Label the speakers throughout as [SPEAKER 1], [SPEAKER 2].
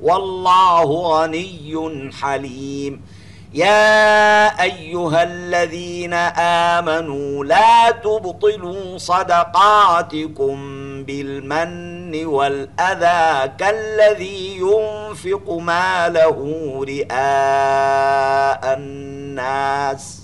[SPEAKER 1] والله غني حليم. يا أيها الذين آمنوا لا تبطلوا صدقاتكم بالمن والأذى كالذي ينفق ماله رئاء الناس.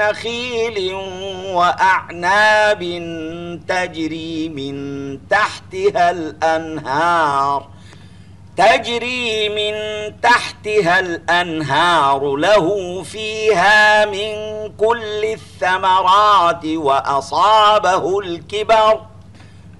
[SPEAKER 1] نخيل وأعناب تجري من تحتها الأنهار تجري من تحتها الأنهار له فيها من كل الثمرات وأصابه الكبر.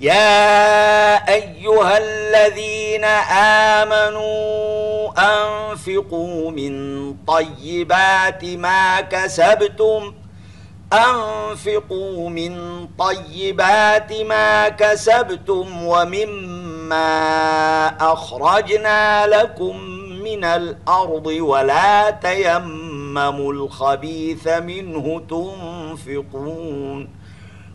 [SPEAKER 1] يا أيها الذين آمنوا أنفقوا من طيبات ما كسبتم أنفقوا من طيبات ما كسبتم ومما أخرجنا لكم من الأرض ولا تيمموا الخبيث منه تنفقون.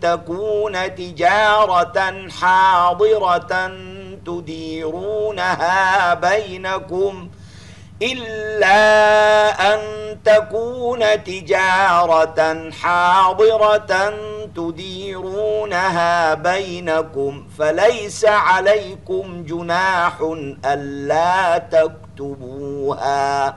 [SPEAKER 1] تكون تجارة حاضرة تديرونها بينكم إلا أن تكون تجارة حاضرة تديرونها بينكم فليس عليكم جناح ألا تكتبوها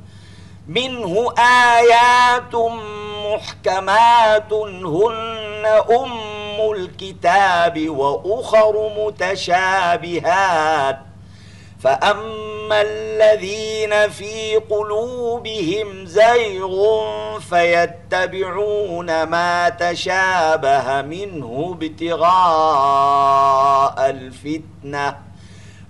[SPEAKER 1] منه آيات محكمات هن أم الكتاب وأخر متشابهات. فأما الذين في قلوبهم زيغ فيتبعون ما تشابه منه ابتغاء الفتنة.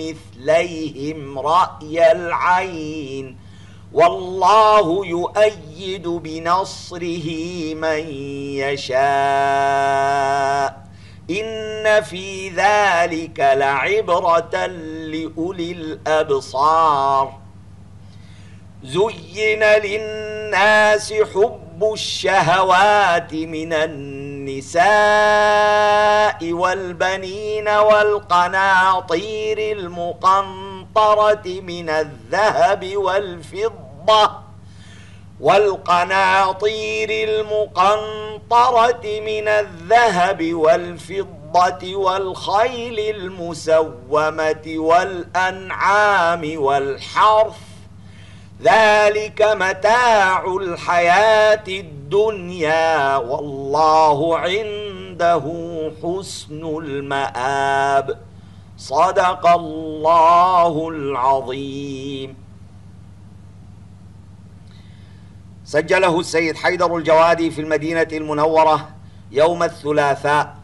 [SPEAKER 1] مثليهم رأي العين والله يؤيد بنصره من يشاء إن في ذلك لعبرة لأولي الأبصار زين للناس حب الشهوات من النساء والبنين والقناطير المقنطرة من الذهب والفضة والقناطير المقنطرة من الذهب والفضة والخيل المسومة والأنعام والحرث ذلك متاع الحياة الدنيا والله عنده حسن المآب. صدق الله العظيم. سجله السيد حيدر الجوادي في المدينة المنورة يوم الثلاثاء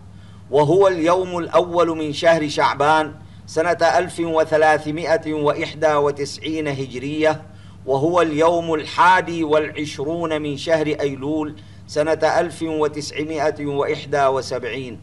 [SPEAKER 1] وهو اليوم الأول من شهر شعبان سنة 1391 هجرية وهو اليوم الحادي والعشرون من شهر أيلول سنة 1971